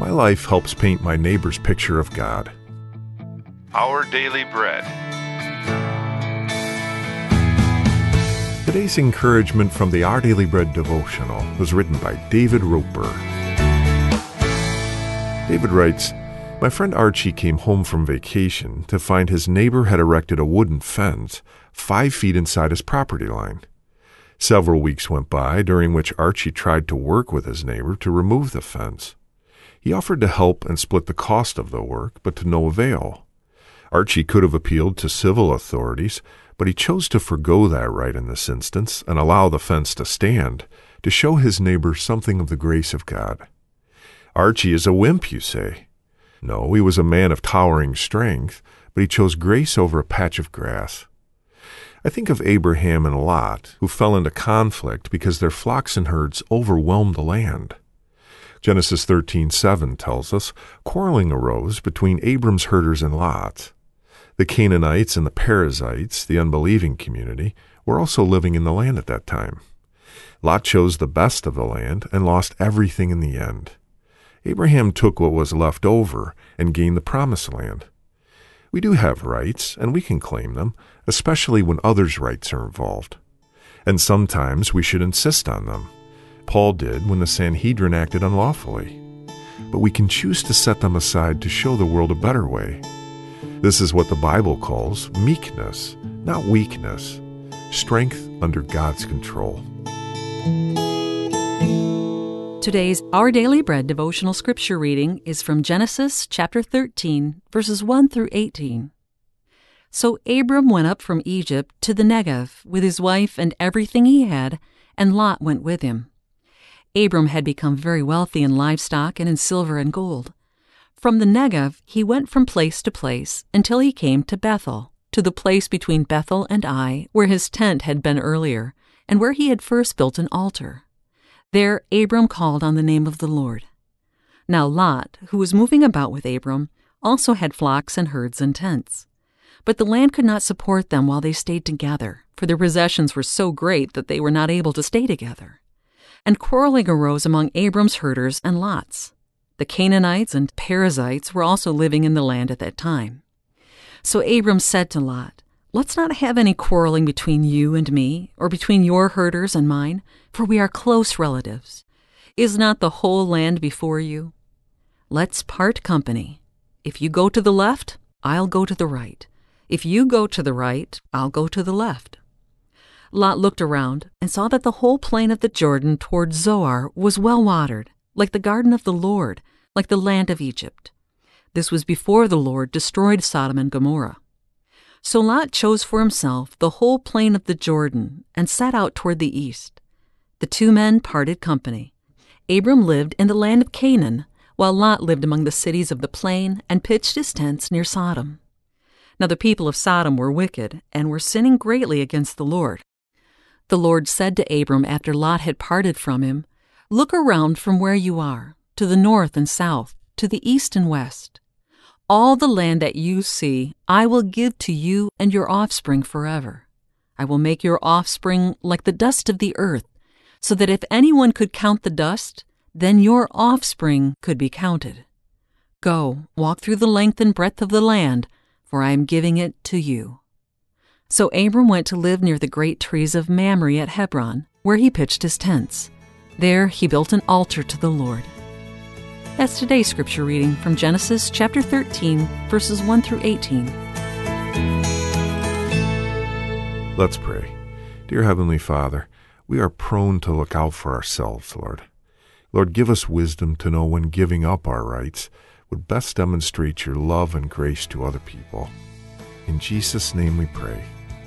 My life helps paint my neighbor's picture of God. Our Daily Bread. Today's encouragement from the Our Daily Bread devotional was written by David Roper. David writes, My friend Archie came home from vacation to find his neighbor had erected a wooden fence five feet inside his property line. Several weeks went by, during which Archie tried to work with his neighbor to remove the fence. He offered to help and split the cost of the work, but to no avail. Archie could have appealed to civil authorities, but he chose to forego that right in this instance and allow the fence to stand to show his neighbor something of the grace of God. Archie is a wimp, you say. No, he was a man of towering strength, but he chose grace over a patch of grass. I think of Abraham and Lot, who fell into conflict because their flocks and herds overwhelmed the land. Genesis 13:7 tells us quarreling arose between Abram's herders and Lot. The Canaanites and the Perizzites, the unbelieving community, were also living in the land at that time. Lot chose the best of the land and lost everything in the end. Abraham took what was left over and gained the promised land. We do have rights, and we can claim them, especially when others' rights are involved. And sometimes we should insist on them. Paul did when the Sanhedrin acted unlawfully. But we can choose to set them aside to show the world a better way. This is what the Bible calls meekness, not weakness, strength under God's control. Today's Our Daily Bread devotional scripture reading is from Genesis chapter 13, verses 1 through 18. So Abram went up from Egypt to the Negev with his wife and everything he had, and Lot went with him. Abram had become very wealthy in livestock and in silver and gold. From the Negev he went from place to place until he came to Bethel, to the place between Bethel and Ai, where his tent had been earlier, and where he had first built an altar. There Abram called on the name of the Lord. Now Lot, who was moving about with Abram, also had flocks and herds and tents. But the land could not support them while they stayed together, for their possessions were so great that they were not able to stay together. And quarreling arose among Abram's herders and Lot's. The Canaanites and Perizzites were also living in the land at that time. So Abram said to Lot, Let's not have any quarreling between you and me, or between your herders and mine, for we are close relatives. Is not the whole land before you? Let's part company. If you go to the left, I'll go to the right. If you go to the right, I'll go to the left. Lot looked around and saw that the whole plain of the Jordan toward Zoar was well watered, like the garden of the Lord, like the land of Egypt. This was before the Lord destroyed Sodom and Gomorrah. So Lot chose for himself the whole plain of the Jordan and set out toward the east. The two men parted company. Abram lived in the land of Canaan, while Lot lived among the cities of the plain and pitched his tents near Sodom. Now the people of Sodom were wicked and were sinning greatly against the Lord. The Lord said to Abram after Lot had parted from him, Look around from where you are, to the north and south, to the east and west. All the land that you see I will give to you and your offspring forever. I will make your offspring like the dust of the earth, so that if anyone could count the dust, then your offspring could be counted. Go, walk through the length and breadth of the land, for I am giving it to you. So Abram went to live near the great trees of Mamre at Hebron, where he pitched his tents. There he built an altar to the Lord. That's today's scripture reading from Genesis chapter 13, verses 1 through 18. Let's pray. Dear Heavenly Father, we are prone to look out for ourselves, Lord. Lord, give us wisdom to know when giving up our rights would best demonstrate your love and grace to other people. In Jesus' name we pray.